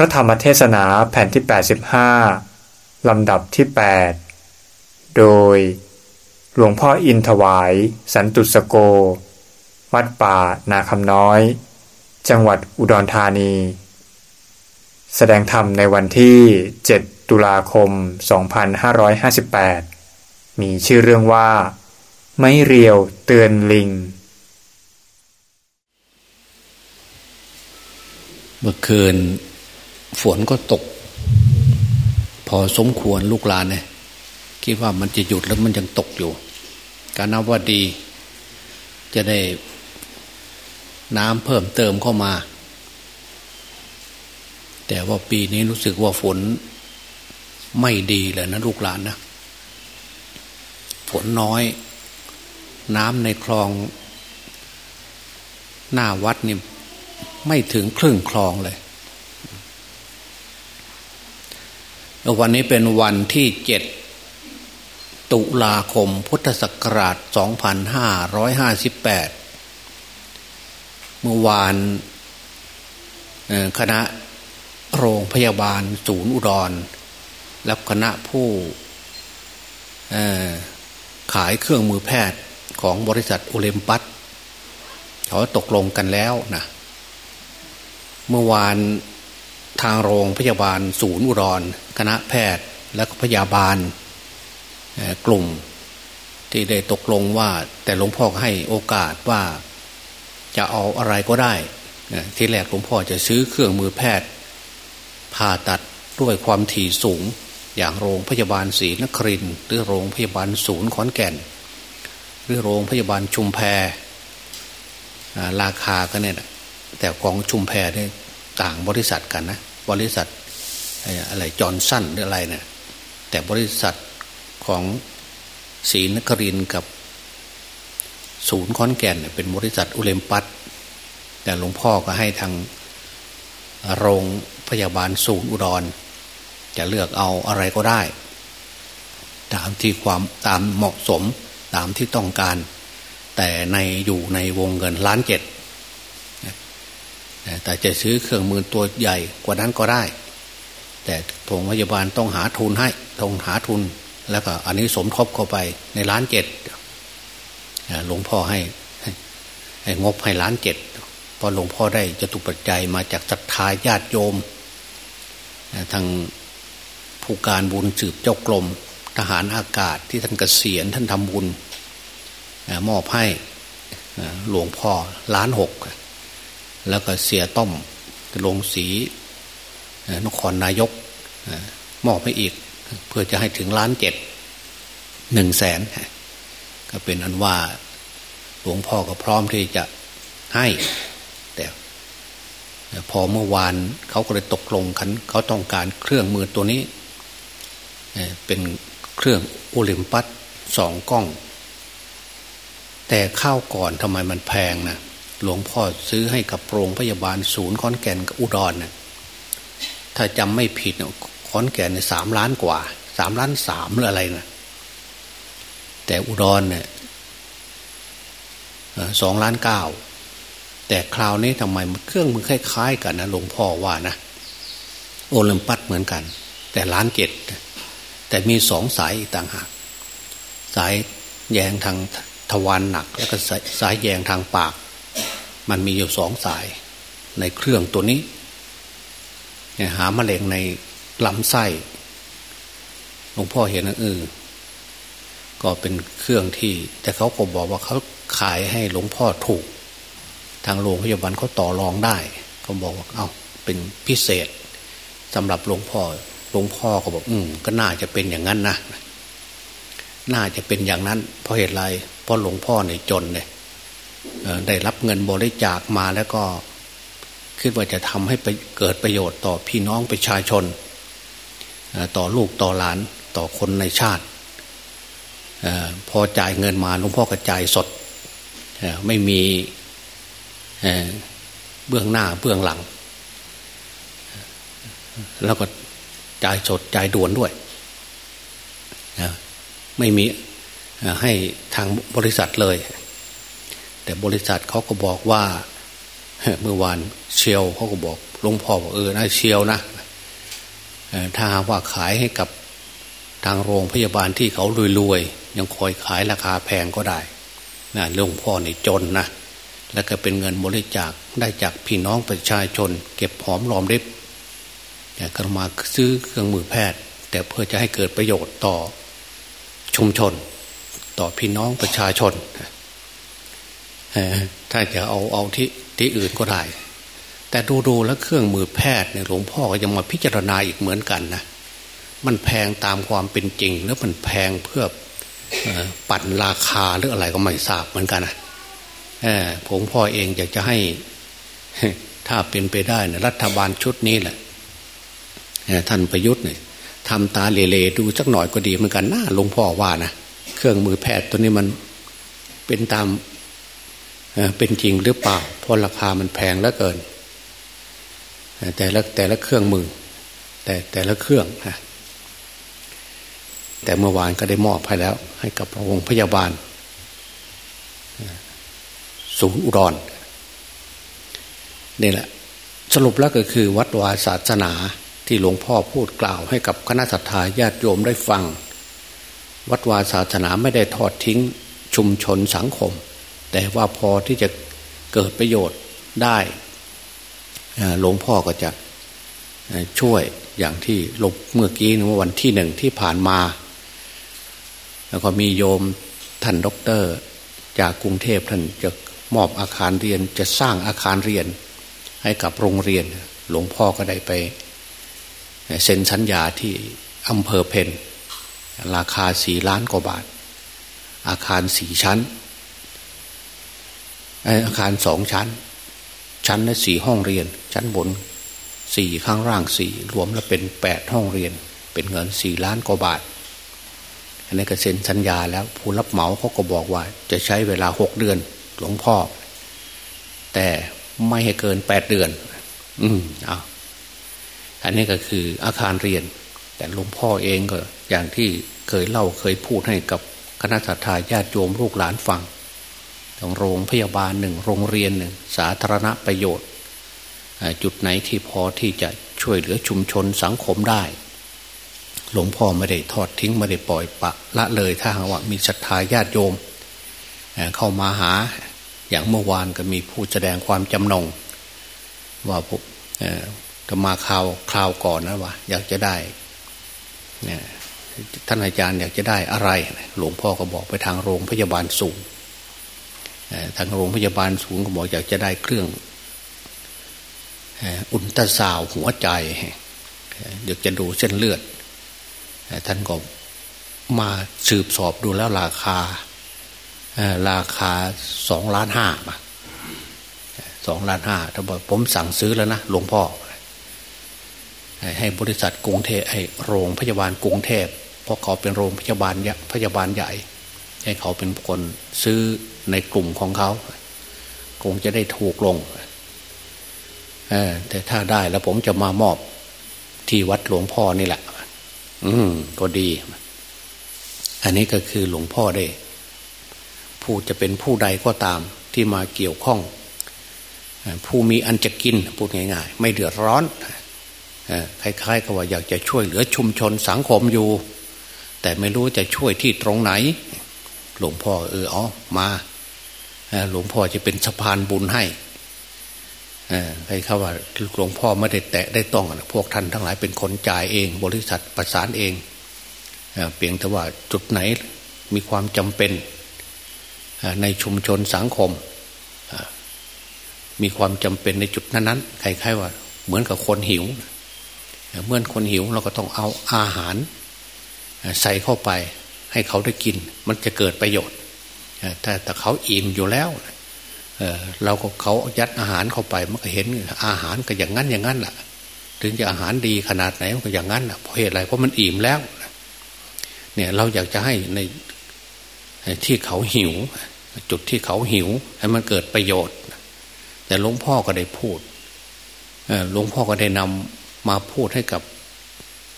พระธรรมเทศนาแผ่นที่ 85 ลำดับที่ 8 โดย หลวงพ่ออินถวาย สันตุสโก วัดป่านาคำน้อย จังหวัดอุดรธานี แสดงธรรมในวันที่ 7 ตุลาคม 2558 มีชื่อเรื่องว่า ไม่เรียวเตือนลิง เมื่อคืน ฝนก็ตก พอสมควรลูกหลานเนี่ยคิดว่ามันจะหยุดแล้วมันยังตกอยู่ การนับว่าดี จะได้น้ำเพิ่มเติมเข้ามา แต่ว่าปีนี้รู้สึกว่าฝนไม่ดีเลยนะลูกหลานนะฝนน้อย น้ำในคลอง หน้าวัดนี่ไม่ถึงครึ่งคลองเลย วันนี้เป็นวันที่เจ็ดตุลาคมพุทธศักราช 2558 เมื่อวานคณะโรงพยาบาลศูนย์อุดรและคณะผู้ขายเครื่องมือแพทย์ของบริษัทโอลิมปัสเขาตกลงกันแล้วนะเมื่อวาน ทางโรงพยาบาลศูนย์อุดรคณะแพทย์และพยาบาลกลุ่ม ที่ได้ตกลงว่าแต่หลวงพ่อให้โอกาสว่าจะเอาอะไรก็ได้ที่แรกหลวงพ่อจะซื้อเครื่องมือแพทย์ ผ่าตัดด้วยความถี่สูง อย่างโรงพยาบาลศรีนครินหรือโรงพยาบาลศูนย์ขอนแก่น หรือโรงพยาบาลชุมแพราคาก็เนี่ยแต่ของชุมแพเนี่ยต่างบริษัทกันนะ บริษัทอะไรจอร์นสันหรืออะไรเนะี่ยแต่บริษัทของศรีนครินกับศูนย์คอนแก่นเป็นบริษัทอุเลมปัตแต่หลวงพ่อก็ให้ทางโรงพยาบาลศูนย์อุดร จะเลือกเอาอะไรก็ได้ ตามที่ความตามเหมาะสมตามที่ต้องการ แต่ในอยู่ในวงเงินล้านเจ็ด แต่จะซื้อเครื่องมือตัวใหญ่กว่านั้นก็ได้ แต่โรงพยาบาลต้องหาทุนให้ต้องหาทุน แล้วก็อันนี้สมทบเข้าไปในล้านเจ็ดหลวงพ่อให้ให้งบให้ล้านเจ็ดพอหลวงพ่อได้จะตุปัจจัยมาจากศรัทธาญาติโยมทางผู้การบุญสืบเจ้ากรมทหารอากาศที่ท่านเกษียณท่านทำบุญมอบให้หลวงพ่อล้านหก แล้วก็เสียต้อมลงสีนครนายกมอบให้อีก เพื่อจะให้ถึงล้านเจ็ดหนึ่งแสนก็เป็นอันว่าหลวงพ่อก็พร้อมที่จะให้ แต่ พอเมื่อวานเขาก็เลยตกลงกันเขาต้องการเครื่องมือตัวนี้ เป็นเครื่องโอลิมปัสสองกล้อง แต่ข้าวก่อนทำไมมันแพงนะ หลวงพ่อซื้อให้กับโรงพยาบาลศูนย์ขอนแก่นกับอุดรเนี่ยถ้าจำไม่ผิดเนี่ยขอนแก่นเนี่ยสามล้านกว่าสามล้านสามหรืออะไรนะแต่อุดรเนี่ยสองล้านเก้าแต่คราวนี้ทำไมเครื่องมือคล้ายๆกันนะหลวงพ่อว่านะโอลิมปัสเหมือนกัน แต่ล้านเจ็ดแต่มีสองสายต่างหากสายแยงทางทวารหนัก แล้วก็สายแยงทางปาก มันมีอยู่สองสาย ในเครื่องตัวนี้หามะเร็งในลำไส้หลวงพ่อเห็นนะเออก็เป็นเครื่องที่ แต่เขาก็บอกว่าเขาขายให้หลวงพ่อถูก ทางโรงพยาบาลเขาต่อรองได้เขาบอกว่าเอา้าเป็นพิเศษสำหรับหลวงพ่อหลวงพ่อก็บอก อืมก็น่าจะเป็นอย่างนั้นนะน่าจะเป็นอย่างนั้น เพราะเหตุไรเพราะหลวงพ่อเนี่ยจนเนี่ย ได้รับเงินบริจาคมาแล้วก็คิดว่าจะทำให้เกิดประโยชน์ต่อพี่น้องประชาชน ต่อลูกต่อหลานต่อคนในชาติ พอจ่ายเงินมาหลวงพ่อกระจายสด ไม่มีเบื้องหน้าเบื้องหลัง แล้วก็จ่ายสดจ่ายด่วนด้วย ไม่มีให้ทางบริษัทเลย แต่บริษัทเขาก็บอกว่าเมื่อวานเชียวเขาก็บอกหลวงพ่อบอกเออนะเชียวนะถ้าว่าขายให้กับทางโรงพยาบาลที่เขารวยๆ ยังคอยขายราคาแพงก็ได้นะหลวงพ่อนี่จนนะแล้วก็เป็นเงินบริจาคได้จากพี่น้องประชาชน เก็บหอมรอมริบก็มาซื้อเครื่องมือแพทย์ แต่เพื่อจะให้เกิดประโยชน์ต่อชุมชน ต่อพี่น้องประชาชน ถ้าจะเอาเอาที่ที่อื่นก็ได้ แต่ดูดูแล้วเครื่องมือแพทย์เนี่ยหลวงพ่อก็ยังมาพิจารณาอีกเหมือนกันนะมันแพงตามความเป็นจริง แล้วมันแพงเพื่อปั่นราคาหรืออะไรก็ไม่ทราบเหมือนกันนะผมพ่อเองอยากจะให้ ถ้าเป็นไปได้นะรัฐบาลชุดนี้แหละท่านประยุทธ์เนี่ยทำตาเลเลดูสักหน่อยก็ดีเหมือนกันนะหลวงพ่อว่านะเครื่องมือแพทย์ตัวนี้มันเป็นตาม เป็นจริงหรือเปล่า เพราะราคามันแพงเหลือเกิน แต่ละแต่ละเครื่องมือ แต่แต่ละเครื่องนะแต่เมื่อวานก็ได้มอบให้แล้ว ให้กับโรงพยาบาลศูนย์อุดรนี่แหละ สรุปแล้วก็คือวัดวาศาสนาที่หลวงพ่อพูดกล่าว ให้กับคณะสัตยาญาติโยมได้ฟัง วัดวาศาสนาไม่ได้ทอดทิ้งชุมชนสังคม แต่ว่าพอที่จะเกิดประโยชน์ได้หลวงพ่อก็จะช่วยอย่างที่ลงเมื่อกี้เมื่อวันที่หนึ่งที่ผ่านมา แล้วก็มีโยมท่านด็อกเตอร์ จากกรุงเทพท่านจะมอบอาคารเรียนจะสร้างอาคารเรียน ให้กับโรงเรียน หลวงพ่อก็ได้ไปเซ็นสัญญาที่อำเภอเพนราคาสี่ล้านกว่าบาท อาคารสี่ชั้น อาคารสองชั้น ชั้นละสี่ห้องเรียน ชั้นบนสี่ข้างล่างสี่รวมแล้วเป็นแปดห้องเรียน เป็นเงินสี่ล้านกว่าบาท อันนี้ก็เซ็นสัญญาแล้วผู้รับเหมาเขาก็บอกว่า จะใช้เวลาหกเดือนหลวงพ่อ แต่ไม่ให้เกินแปดเดือน อืมเอาอันนี้ก็คืออาคารเรียน แต่หลวงพ่อเองก็อย่างที่เคยเล่าเคยพูดให้กับคณะสัตยาญาติโยมลูกหลานฟังตรง โรงพยาบาลหนึ่งโรงเรียนหนึ่งสาธารณประโยชน์ จุดไหนที่พอที่จะช่วยเหลือชุมชนสังคมได้ หลวงพ่อไม่ได้ทอดทิ้งไม่ได้ปล่อยปะละเลยถ้าหากว่ามีศรัทธาญาติโยม เข้ามาหาอย่างเมื่อวานก็มีผู้แสดงความจำนง ว่าผมจะมาข่าวคราวก่อนนะว่า อยากจะได้ท่านอาจารย์อยากจะได้อะไร หลวงพ่อก็บอกไปทางโรงพยาบาลสูง ทางโรงพยาบาลสูงก็บอกอยากจะได้เครื่องอุลตราซาวหัวใจเดี๋ยวจะดูเส้นเลือด ท่านก็มาสืบสอบดูแล้วราคาราคาสองล้านห้ามาสองล้านห้าถ้านบอกผมสั่งซื้อแล้วนะหลวงพ่อ ให้บริษัทกรุงเทพให้โรงพยาบาลกรุงเทพเพราะเขาเป็นโรงพยาบาลพยาบาลใหญ่ ให้เขาเป็นคนซื้อ ในกลุ่มของเขา คงจะได้ถูกลงแต่ถ้าได้แล้วผมจะมามอบที่วัดหลวงพ่อนี่แหละ อืม ก็ดี อันนี้ก็คือหลวงพ่อได้ ผู้จะเป็นผู้ใดก็ตามที่มาเกี่ยวข้อง ผู้มีอันจะกินพูดง่าย ๆ ไม่เดือดร้อนคล้ายๆกับว่าอยากจะช่วยเหลือชุมชนสังคมอยู่ แต่ไม่รู้จะช่วยที่ตรงไหน หลวงพ่อเอออ๋อมา หลวงพ่อจะเป็นสะพานบุญให้ใครเขาว่าหลวงพ่อไม่ได้แตะได้ต้องพวกท่านทั้งหลายเป็นคนจ่ายเอง บริษัทประสานเองเพียงแต่ว่าจุดไหนมีความจำเป็นในชุมชนสังคม มีความจำเป็นในจุดนั้นๆคล้ายๆว่า เหมือนกับคนหิวเมื่อคนหิวเราก็ต้องเอาอาหาร ใส่เข้าไปให้เขาได้กิน มันจะเกิดประโยชน์ แต่แต่เขาอิ่มอยู่แล้วเราก็เขายัดอาหารเข้าไปมันก็เห็นอาหารก็อย่างนั้นอย่างนั้นแหละถึงจะอาหารดีขนาดไหนมันก็อย่างนั้นแหละเพราะเหตุอะไรเพราะมันอิ่มแล้วเนี่ยเราอยากจะให้ในที่เขาหิว จุดที่เขาหิว ให้มันเกิดประโยชน์ แต่หลวงพ่อก็ได้พูดหลวงพ่อก็ได้นำมาพูดให้กับ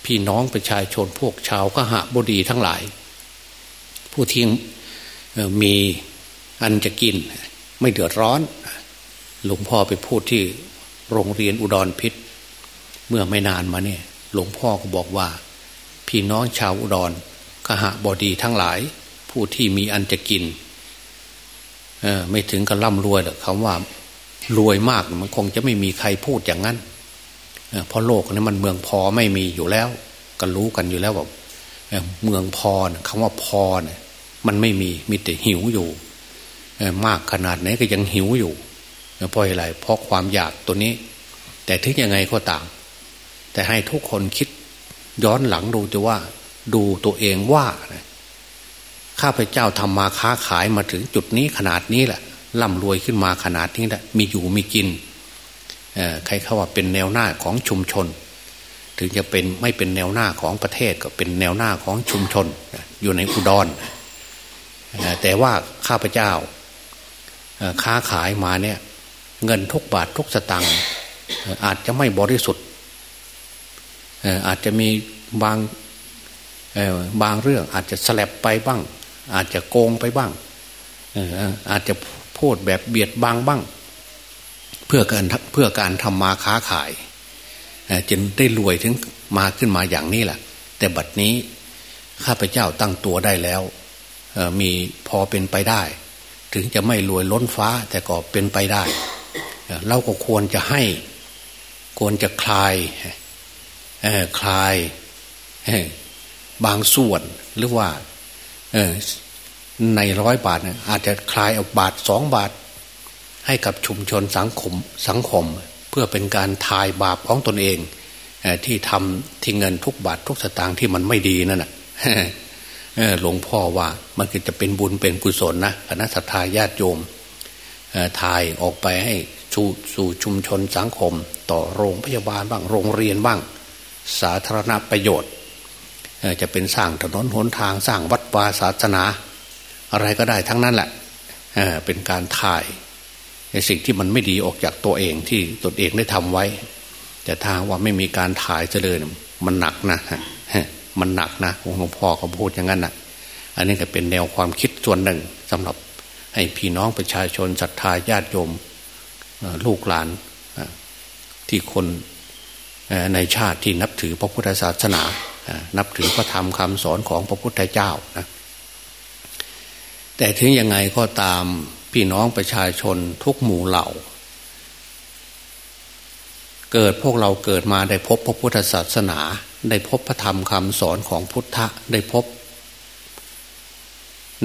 พี่น้องประชาชนพวกชาวกหบดีทั้งหลาย ผู้ที่ มีอันจะกิน ไม่เดือดร้อน หลวงพ่อไปพูดที่โรงเรียนอุดรพิษ เมื่อไม่นานมาเนี่ยหลวงพ่อก็บอกว่า พี่น้องชาวอุดรขหบดีทั้งหลาย ผู้ที่มีอันจะกินเออไม่ถึงกับร่ำรวยหรอกคำว่ารวยมากมันคงจะไม่มีใครพูดอย่างนั้นเพราะโลกนี้มันเมืองพอไม่มีอยู่แล้ว ก็รู้กันอยู่แล้วว่าเมืองพอคำว่าพอเนี่ย มันไม่มีมีแต่หิวอยู่มากขนาดไหนก็ยังหิวอยู่เพราะอะไรเพราะความอยากตัวนี้ แต่ถึงยังไงก็ตาม แต่ให้ทุกคนคิดย้อนหลังดูจะว่า ดูตัวเองว่าข้าพเจ้าทำมาค้าขายมาถึงจุดนี้ขนาดนี้แหละร่ำรวยขึ้นมาขนาดนี้แหละมีอยู่มีกินใครเขาว่าเป็นแนวหน้าของชุมชน ถึงจะเป็นไม่เป็นแนวหน้าของประเทศก็เป็นแนวหน้าของชุมชน อยู่ในอุดร แต่ว่าข้าพเจ้าค้าขายมาเนี่ย เงินทุกบาททุกสตังค์อาจจะไม่บริสุทธิ์อาจจะมีบางบางเรื่องอาจจะสลับไปบ้าง อาจจะโกงไปบ้างอาจจะพูดแบบเบียดบังบ้าง เพื่อการเพื่อการทำมาค้าขายจนได้รวยถึงมาขึ้นมาอย่างนี้แหละแต่บัดนี้ข้าพเจ้าตั้งตัวได้แล้ว มีพอเป็นไปได้ ถึงจะไม่รวยล้นฟ้าแต่ก็เป็นไปได้ เราก็ควรจะให้ ควรจะคลายคลายบางส่วนหรือว่าในร้อยบาทอาจจะคลายเอาบาทสองบาท ให้กับชุมชนสังคมสังคม เพื่อเป็นการทายบาปของตนเองที่ทำที่เงินทุกบาททุกสตางค์ที่มันไม่ดีนั่นแหะ หลวงพ่อว่ามันก็จะเป็นบุญเป็นกุศลนะคณะสัตยาญาติโยมทายออกไปให้สู่สู่ชุมชนสังคม ต่อโรงพยาบาลบ้างโรงเรียนบ้าง สาธารณประโยชน์จะเป็นสร้างถนนหนทางสร้างวัดวาศาสนา อะไรก็ได้ทั้งนั้นแหละเป็นการถ่ายในสิ่งที่มันไม่ดีออกจากตัวเองที่ตนเองได้ทำไว้ แต่ทางว่าไม่มีการถ่ายเจริญมันหนักนะ มันหนักนะหลวงพ่อเขาพูดอย่างนั้นนะอันนี้ก็เป็นแนวความคิดส่วนหนึ่งสำหรับให้พี่น้องประชาชนศรัทธาญาติโยมลูกหลานที่คนในชาติที่นับถือพระพุทธศาสนา นับถือพระธรรมคำสอนของพระพุทธเจ้านะแต่ถึงยังไงก็ตามพี่น้องประชาชนทุกหมู่เหล่า เกิดพวกเราเกิดมาได้พบพระพุทธศาสนา ได้พบพระธรรมคำสอนของพุทธะได้พบ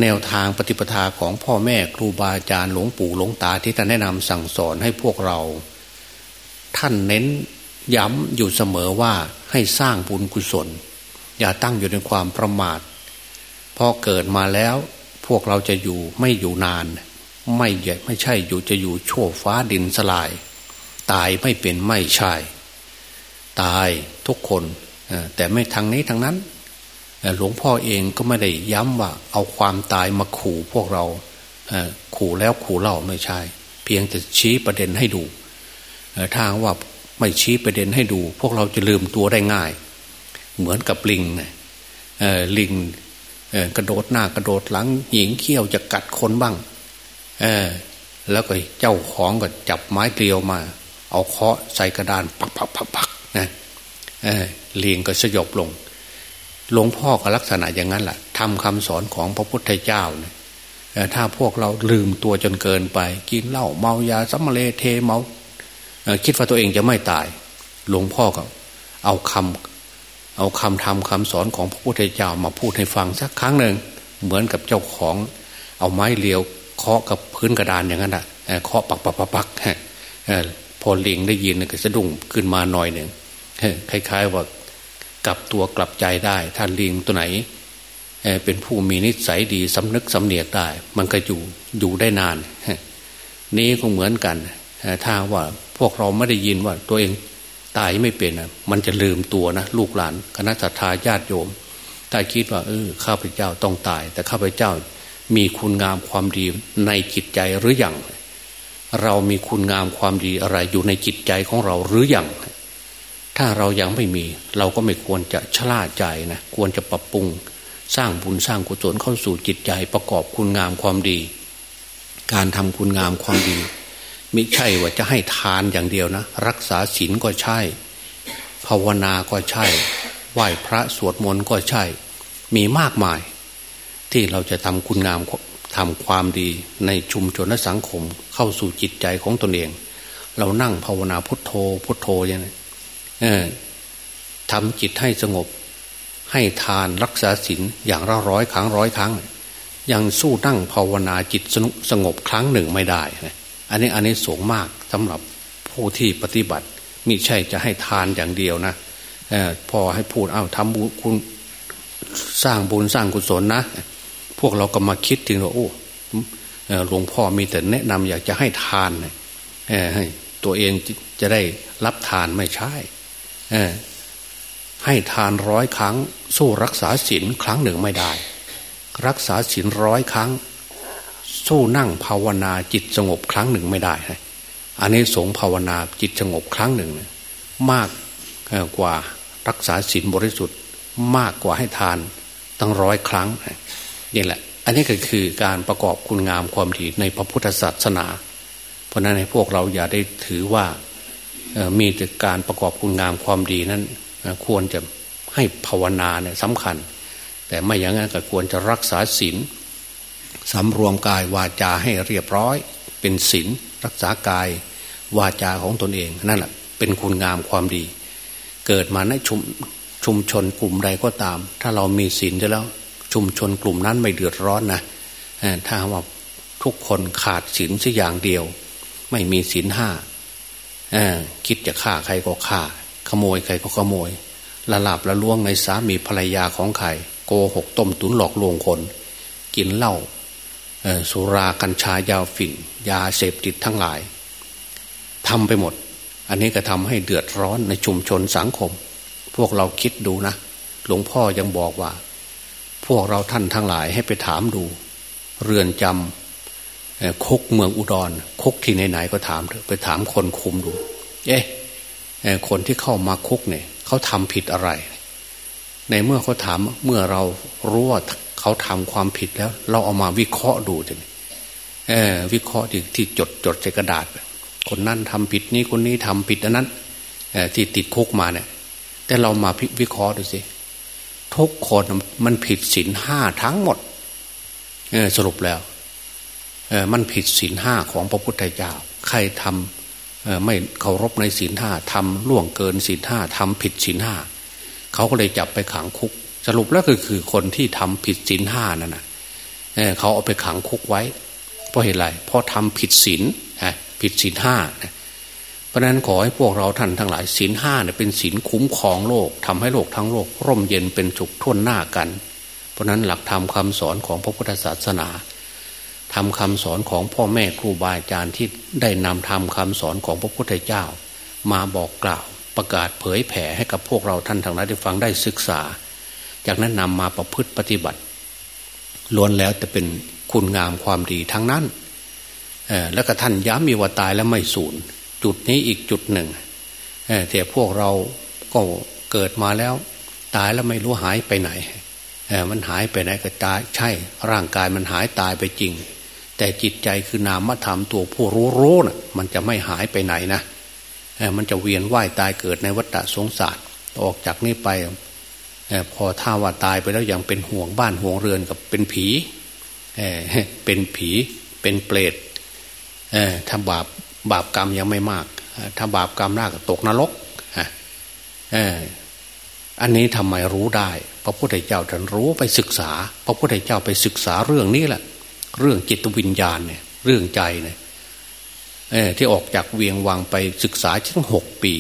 แนวทางปฏิปทาของพ่อแม่ครูบาอาจารย์หลวงปู่หลวงตาที่ท่านแนะนำสั่งสอนให้พวกเรา ท่านเน้นย้ำอยู่เสมอว่าให้สร้างบุญกุศล อย่าตั้งอยู่ในความประมาทพอเกิดมาแล้วพวกเราจะอยู่ไม่อยู่นาน ไม่ใหญ่ไม่ใช่อยู่จะอยู่โชวฟ้าดินสลาย ตายไม่เป็นไม่ใช่ ตายทุกคน แต่ไม่ทางนี้ทางนั้นหลวงพ่อเองก็ไม่ได้ย้ำว่า เอาความตายมาขู่พวกเราขู่แล้วขู่เล่าไม่ใช่ เพียงแต่ชี้ประเด็นให้ดูทางว่าไม่ชี้ประเด็นให้ดู พวกเราจะลืมตัวได้ง่าย เหมือนกับลิงนะลิงกระโดดหน้ากระโดดหลังหญิงเขี้ยวจะกัดคนบ้างแล้วก็เจ้าของก็จับไม้เกลียวมา เอาเคาะใส่กระดาน ปักปักปักปักนะ ลิงก็สยบลง หลวงพ่อก็ลักษณะอย่างนั้นแหละทำคำสอนของพระพุทธเจ้าเนี่ยถ้าพวกเราลืมตัวจนเกินไป กินเหล้าเมายาสัมเลเทเมาคิดว่าตัวเองจะไม่ตาย หลวงพ่อก็ เอาคำเอาคำทำคำสอนของพระพุทธเจ้ามาพูดให้ฟังสักครั้งหนึ่งเหมือนกับเจ้าของ เอาไม้เลียวเคาะกับพื้นกระดานอย่างนั้นอะเคาะปักปักปักปักพอลิงได้ยินก็สะดุ้งขึ้นมาหน่อยหนึ่ง คล้ายๆว่ากลับตัวกลับใจได้ถ้านลิงตัวไหนเป็นผู้มีนิสัยดีสำนึกสำเนียกได้ มันก็อยู่อยู่ได้นาน นี้ก็เหมือนกันถ้าว่าพวกเราไม่ได้ยินว่าตัวเองตายไม่เป็นมันจะลืมตัวนะลูกหลานคณะสัตยาญาติโยมถ้าคิดว่าเออข้าพเจ้าต้องตาย แต่ข้าพเจ้ามีคุณงามความดีในจิตใจหรืออยังเรามีคุณงามความดีอะไรอยู่ในจิตใจของเราหรืออยัง ถ้าเรายังไม่มี เราก็ไม่ควรจะชล่าใจนะควรจะปรับปรุงสร้างบุญสร้างกุศลเข้าสู่จิตใจประกอบคุณงามความดี การทำคุณงามความดีมิใช่ว่าจะให้ทานอย่างเดียวนะ รักษาศีลก็ใช่ ภาวนาก็ใช่ ไหว้พระสวดมนต์ก็ใช่ มีมากมาย ที่เราจะทำคุณงามทำความดีในชุมชนและสังคมเข้าสู่จิตใจของตนเอง เรานั่งภาวนาพุทโธพุทโธอย่างนี้ ทำจิตให้สงบ ให้ทานรักษาศีลอย่างละร้อยครั้งร้อยครั้ง ยังสู้นั่งภาวนาจิตสงบครั้งหนึ่งไม่ได้ อันนี้อันนี้สูงมากสำหรับผู้ที่ปฏิบัติมิใช่จะให้ทานอย่างเดียวนะพอให้พูดเอาทำบุญคุณสร้างบุญสร้างกุศลนะ พวกเราก็มาคิดถึงว่าโอ้หลวงพ่อมีแต่แนะนำอยากจะให้ทานให้ตัวเองจะได้รับทานไม่ใช่ ให้ทานร้อยครั้ง สู้รักษาศีลครั้งหนึ่งไม่ได้ รักษาศีลร้อยครั้ง สู้นั่งภาวนาจิตสงบครั้งหนึ่งไม่ได้อันนี้สงภาวนาจิตสงบครั้งหนึ่ง มากกว่ารักษาศีลบริสุทธิ์มากกว่าให้ทานตั้งร้อยครั้งนี่แหละ อันนี้ก็คือการประกอบคุณงามความดีในพระพุทธศาสนา เพราะนั้นให้พวกเราอย่าได้ถือว่า มีแต่การประกอบคุณงามความดีนั้นควรจะให้ภาวนาเนี่ยสำคัญ แต่ไม่อย่างนั้นก็ควรจะรักษาศีลสำรวมกายวาจาให้เรียบร้อย เป็นศีลรักษากายวาจาของตนเองนั่นแหละเป็นคุณงามความดี เกิดมาในชุมชุมชนกลุ่มใดก็ตาม ถ้าเรามีศีลจะแล้วชุมชนกลุ่มนั้นไม่เดือดร้อนนะถ้าว่าทุกคนขาดศีลสักอย่างเดียว ไม่มีศีลห้า คิดจะฆ่าใครก็ฆ่า ขโมยใครก็ขโมย ละลาบละล่วงในสามีภรรยาของใครโกหกต้มตุนหลอกลวงคน กินเหล้าสุรากัญชายาฝิ่น ยาเสพติดทั้งหลายทำไปหมด อันนี้ก็ทำให้เดือดร้อนในชุมชนสังคม พวกเราคิดดูนะ หลวงพ่อยังบอกว่า พวกเราท่านทั้งหลายให้ไปถามดู เรือนจำ คุกเมืองอุดรคุกที่ไหนๆก็ถามไปถามคนคุมดู เอ๊ะคนที่เข้ามาคุกเนี่ยเขาทำผิดอะไร ในเมื่อเขาถามเมื่อเรารู้ว่าเขาทำความผิดแล้ว เราเอามาวิเคราะห์ดูจะเออวิเคราะห์ที่ที่จดจดใส่กระดาษ คนนั้นทำผิดนี้คนนี้ทำผิดอันนั้นที่ติดคุกมาเนี่ย แต่เรามาวิเคราะห์ดูสิทุกคนมันผิดศีลห้าทั้งหมดสรุปแล้ว มันผิดศีลห้าของพระพุทธเจ้า ใครทำไม่เคารพในศีลห้าทำล่วงเกินศีลห้าทำผิดศีลห้าเขาก็เลยจับไปขังคุก สรุปแล้วก็คือคนที่ทำผิดศีลห้านั่นนะเขาเอาไปขังคุกไว้ เพราะเหตุไรเพราะทำผิดศีลผิดศีลห้าเพราะนั้นขอให้พวกเราท่านทั้งหลายศีลห้าเนี่ยเป็นศีลคุ้มครองโลกทำให้โลกทั้งโลก ร่มเย็นเป็นสุขท่วนหน้ากัน เพราะนั้นหลักธรรมคาสอนของพระพุทธศาสนา ทำคำสอนของพ่อแม่ครูบาอาจารย์ที่ได้นำทำคำสอนของพระพุทธเจ้า มาบอกกล่าวประกาศเผยแผ่ให้กับพวกเราท่านทั้งหลายได้ฟังได้ศึกษา จากนั้นนำมาประพฤติปฏิบัติล้วนแล้วจะเป็นคุณงามความดีทั้งนั้นแล้วก็ท่านย้ำมีว่าตายแล้วไม่สูญจุดนี้อีกจุดหนึ่งแต่พวกเราก็เกิดมาแล้ว ตายแล้วไม่รู้หายไปไหนมันหายไปไหนก็ตายใช่ร่างกายมันหายตายไปจริง แต่จิตใจคือนามธรรมตัวผู้รู้รู้นะ่ะมันจะไม่หายไปไหนนะมันจะเวียนว่ายตายเกิดในวัฏสงสารออกจากนี้ไปพอถ้าว่าตายไปแล้วยังเป็นห่วงบ้านห่วงเรือนกับเป็นผีเป็นผีเป็นเปรตถ้าบาปบาปกรรมยังไม่มาก ถ้าบาปกรรมมากตกนรกอันนี้ทำไมรู้ได้ พระพุทธเจ้าท่านรู้ไปศึกษา พระพุทธเจ้าไปศึกษาเรื่องนี้แหละ เรื่องจิตวิญญาณเนี่ย เรื่องใจเนี่ยที่ออกจากเวียงวังไปศึกษาทั้งหกปี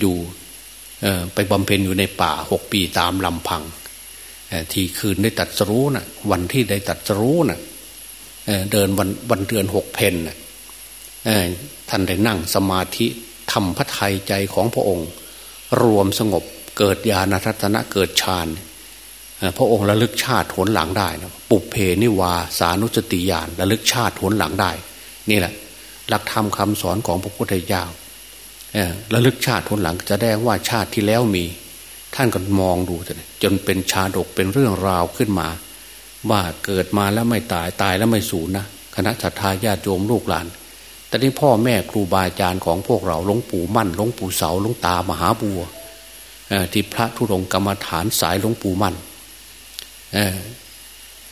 อยู่ไปบำเพ็ญอยู่ในป่าหกปีตามลำพังทีคืนได้ตัดสรู้นะ่ะ วันที่ได้ตัดสรู้นะ่ะเดินวันวันเดือนหกเพนนะท่านได้นั่งสมาธิทำพระทัยใจของพระองค์ รวมสงบเกิดญาณทัศนะเกิดฌาน พระองค์ระลึกชาติผลหลังได้นะปุเพนิวาสานุสติญาณระลึกชาติผลหลังได้ นี่แหละ หลักธรรมคาสอนของพระพุทธเจ้าระลึกชาติทนหลังจะแดงว่าชาติที่แล้วมี ท่านก็มองดูจนเป็นชาดกเป็นเรื่องราวขึ้นมา ว่าเกิดมาแล้วไม่ตายตายแล้วไม่สูญนะคณะสัตยาญาติโยมลูกหลานแตอนนี้พ่อแม่ครูบาอาจารย์ของพวกเราหลวงปู่มั่นหลวงปู่เสาหลวงตามหาบัวที่พระธุดงกรรมฐานสายหลวงปู่มั่น เ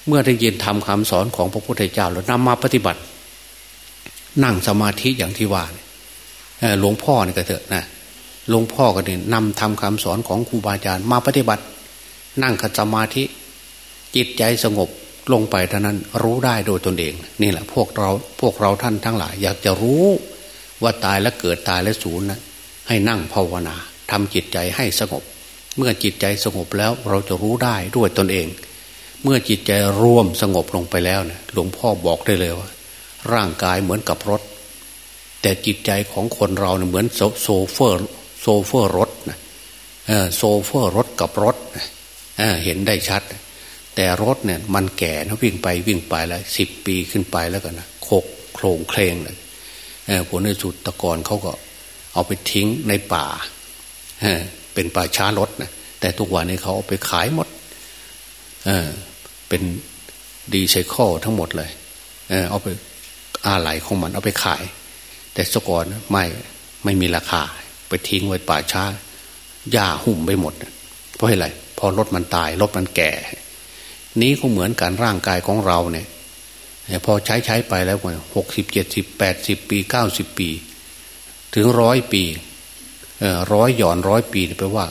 เมื่อได้ยินทำคำสอนของพระพุทธเจ้าแล้วนำมาปฏิบัติ นั่งสมาธิอย่างที่ว่าหลวงพ่อนี่ก็เถอะนะหลวงพ่อก็เนี่ยนำทำคำสอนของครูบาอาจารย์มาปฏิบัติ นั่งคัสมาธิ จิตใจสงบลงไปเท่านั้นรู้ได้โดยตนเอง นี่แหละพวกเราพวกเราท่านทั้งหลาย อยากจะรู้ว่าตายแล้วเกิดตายแล้วสูญนะให้นั่งภาวนาทำจิตใจให้สงบ เมื่อจิตใจสงบแล้วเราจะรู้ได้ด้วยตนเอง เมื่อจิตใจร่วมสงบลงไปแล้วเนะี่ยหลวงพ่อบอกได้เลยว่า ร่างกายเหมือนกับรถ แต่จิตใจของคนเราเนะเหมือนโซเฟอร์โซเฟอร์รถนะโซเฟอร์รถกับรถเห็นได้ชัด แต่รถเนี่ยมันแก่นะวิ่งไปวิ่งไปแล้วสิบปีขึ้นไปแล้วกันนะโคกโครงเคลงเลยผลในสุดตะกอนเขาก็ เอาไปทิ้งในป่าเป็นป่าช้ารถนะแต่ทุกวันนี้เขาเอาไปขายหมด เเป็นดีไซเคิลทั้งหมดเลยเออเอาไปอาไหลของมันเอาไปขาย แต่สกอนไม่ไม่มีราคา ไปทิ้งไว้ป่าช้าหญ้าหุ่มไปหมด เพราะอะไรพอรถมันตายรถมันแก่ นี้ก็เหมือนการร่างกายของเราเนี่ยพอใช้ใช้ไปแล้วหกสิบเจ็ดสิบแปดสิบปีเก้าสิบปี ถึงร้อยปีร้อยหย่อนร้อยปีแปลว่า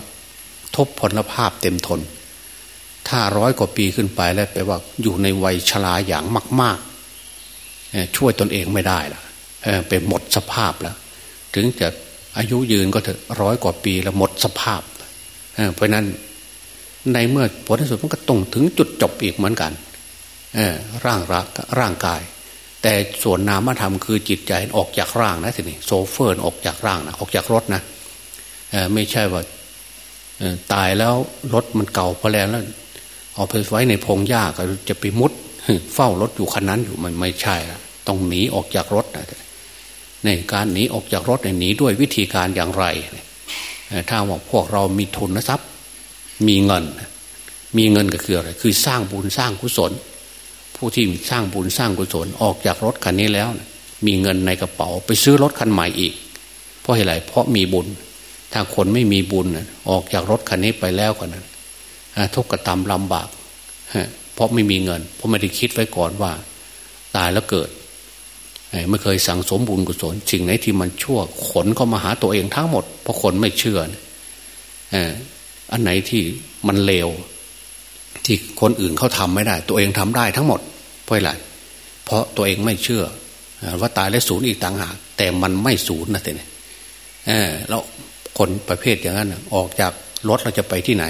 ทบพลภาพเต็มทน ถ้าร้อยกว่าปีขึ้นไปแล้วแปลว่าอยู่ในวัยชราอย่างมาก ๆ ช่วยตนเองไม่ได้ละเป็นหมดสภาพแล้ว ถึงจะอายุยืนก็เถอะร้อยกว่าปีแล้วหมดสภาพเพราะนั้นในเมื่อผลที่สุดมันก็ตรงถึงจุดจบอีกเหมือนกันร่างร่างกาย แต่ส่วนนามธรรมคือจิตใจออกจากร่างนะทีนี้โซเฟอร์ออกจากร่างนะออกจากรถนะไม่ใช่ว่าตายแล้วรถมันเก่าพอแล้ว เอาไปไว้ในพงหญ้าก็จะไปมุดเฝ้ารถอยู่คันนั้นอยู่มันไม่ใช่ละต้องหนีออกจากรถนะในการหนีออกจากรถหนีด้วยวิธีการอย่างไรถ้าว่าพวกเรามีทุนทรัพย์ มีเงิน มีเงินก็คืออะไร คือสร้างบุญสร้างกุศล ผู้ที่สร้างบุญสร้างกุศลออกจากรถคันนี้แล้ว มีเงินในกระเป๋าไปซื้อรถคันใหม่อีก เพราะอะไรเพราะมีบุญ ถ้าคนไม่มีบุญออกจากรถคันนี้ไปแล้วกันนั้น ทุกข์กระทำลำบากเพราะไม่มีเงิน เพราะไม่ได้คิดไว้ก่อนว่า ตายแล้วเกิดไม่เคยสั่งสมบุญกุศลสิ่งไหนที่มันชั่วขนเข้ามาหาตัวเองทั้งหมด เพราะคนไม่เชื่ออันไหนที่มันเลวที่คนอื่นเขาทำไม่ได้ ตัวเองทำได้ทั้งหมด เพราะอะไรเพราะตัวเองไม่เชื่อ ว่าตายแล้วศูนย์อีกต่างหากแต่มันไม่ศูนย์นะเต่เนี่ยแล้วคนประเภทอย่างนั้นออกจากรถเราจะไปที่ไหน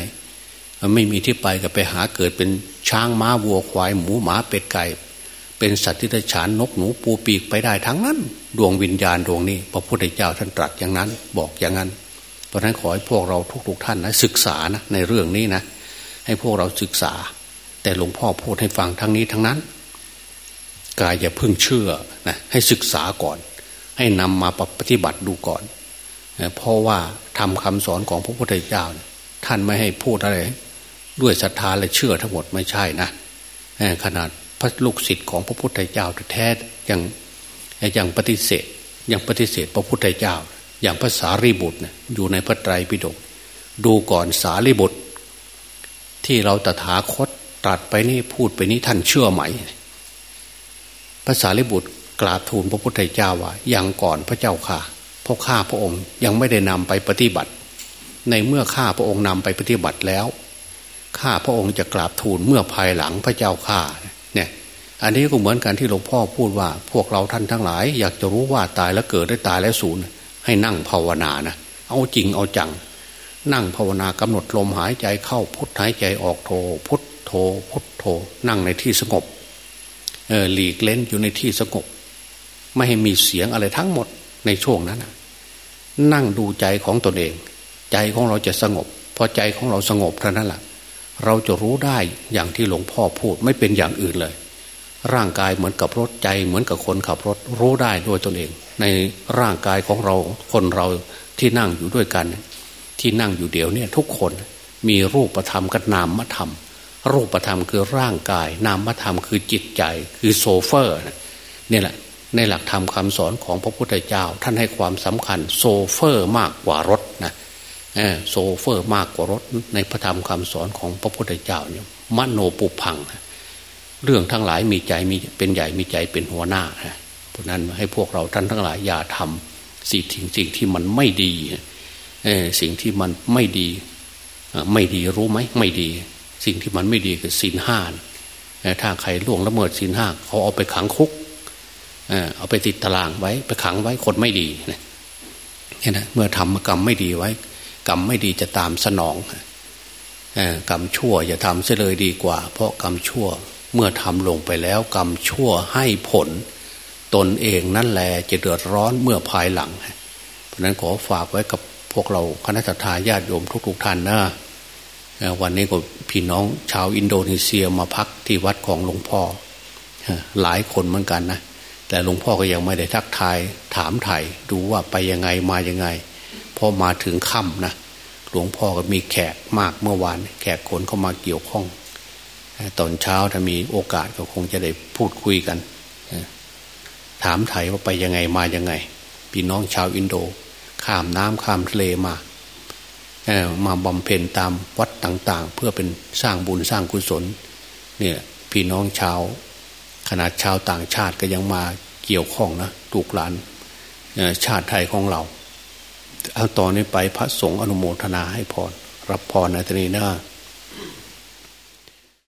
ไม่มีที่ไปก็ไปหาเกิดเป็นช้างม้าวัวควาย หมูหมาเป็ดไก่ เป็นสัตว์ที่ได้ฉานนกหนูปูปีกไปได้ทั้งนั้น ดวงวิญญาณดวงนี้ พระพุทธเจ้าท่านตรัสอย่างนั้น บอกอย่างนั้น เพราะฉะนั้นขอให้พวกเราทุกๆท่านนะศึกษานะในเรื่องนี้นะ ให้พวกเราศึกษา แต่หลวงพ่อพูดให้ฟังทั้งนี้ทั้งนั้นกายอย่าเพิ่งเชื่อนะให้ศึกษาก่อน ให้นำมาปฏิบัติดูก่อน เพราะว่าทำคำสอนของพระพุทธเจ้า ท่านไม่ให้พูดอะไร ด้วยศรัทธาและเชื่อทั้งหมดไม่ใช่นะขนาดพระลูกศิษย์ของพระพุทธเจ้าแท้ยังยังปฏิเสธยังปฏิเสธพระพุทธเจ้า อย่างภาษารีบุตรอยู่ในพระไตรปิฎกดูก่อนสารีบุตร ที่เราตถาคตตรัสไปนี่พูดไปนี้ท่านเชื่อไหมภาษาลิบุตรกราบทูลพระพุทธเจ้าว่ายังก่อนพระเจ้าค่ะพราะข้าพระองค์ยังไม่ได้นำไปปฏิบัติ ในเมื่อข้าพระองค์นำไปปฏิบัติแล้ว ข้าพระองค์จะกราบทูลเมื่อภายหลังพระเจ้าข้าเนี่ย อันนี้ก็เหมือนกันที่หลวงพ่อพูดว่า พวกเราท่านทั้งหลาย อยากจะรู้ว่าตายแล้วเกิดได้ตายแล้วสูญให้นั่งภาวนานะเอาจริงเอาจัง นั่งภาวนากำหนดลมหายใจเข้าพุทหายใจออกโทพุทโทพุทโท นั่งในที่สงบเออหลีกเล่นอยู่ในที่สงบไม่ให้มีเสียงอะไรทั้งหมดในช่วงนั้นนั่งดูใจของตนเอง ใจของเราจะสงบ พอใจของเราสงบเท่านั้นแหละ เราจะรู้ได้อย่างที่หลวงพ่อพูดไม่เป็นอย่างอื่นเลย ร่างกายเหมือนกับรถใจเหมือนกับคนขับรถรู้ได้ด้วยตนเอง ในร่างกายของเราคนเราที่นั่งอยู่ด้วยกัน ที่นั่งอยู่เดียวเนี่ยทุกคนมีรูปธรรมกับนามธรรม รูปธรรมคือร่างกาย นามธรรมคือจิตใจคือโชเฟอร์เนี่ยแหละในหลักธรรมคำสอนของพระพุทธเจ้า ท่านให้ความสำคัญโชเฟอร์มากกว่ารถนะ โชเฟอร์มากกว่ารถในพระธรรมคำสอนของพระพุทธเจ้าเนี่ยมโนปุพพัง เรื่องทั้งหลายมีใจมีเป็นใหญ่มีใจเป็นหัวหน้าเพราะนั้นให้พวกเราท่านทั้งหลายอย่าทำสิ่งสิ่งที่มันไม่ดีสิ่งที่มันไม่ดี ไม่ดีรู้ไหมไม่ดี สิ่งที่มันไม่ดีคือศีลห้าถ้าใครล่วงละเมิดศีลห้าเขาเอาไปขังคุกเอาไปติดตารางไว้ ไปขังไว้คนไม่ดีเนี่ยนะเมื่อทำกรรมไม่ดีไว้ กรรมไม่ดีจะตามสนองกรรมชั่วอย่าทำเสียเลยดีกว่า เพราะกรรมชั่วเมื่อทำลงไปแล้ว กรรมชั่วให้ผล ตนเองนั่นแหละจะเดือดร้อนเมื่อภายหลัง เพราะนั้นขอฝากไว้กับพวกเราคณะทาญาติโยมทุกๆท่านนะวันนี้ก็พี่น้องชาวอินโดนีเซียมาพักที่วัดของหลวงพ่อ หลายคนเหมือนกันนะ แต่หลวงพ่อก็ยังไม่ได้ทักทายถามไถ่ดูว่าไปยังไงมายังไง อมาถึงค่ำนะหลวงพ่อก็มีแขกมากเมื่อวาน แขกคนเข้ามาเกี่ยวข้อง ตอนเช้าถ้ามีโอกาสก็คงจะได้พูดคุยกัน ถามไถ่ว่าไปยังไงมายังไง พี่น้องชาวอินโด ข้ามน้ำข้ามทะเลมามาบำเพ็ญตามวัดต่าง ๆ เพื่อเป็นสร้างบุญสร้างกุศล เนี่ยพี่น้องชาวขนาดชาวต่างชาติก็ยังมาเกี่ยวข้องนะลูกหลานชาติไทยของเรา เอาตอนนี้ไปพระสงฆ์อนุโมทนาให้พรรับพรในตรีนะ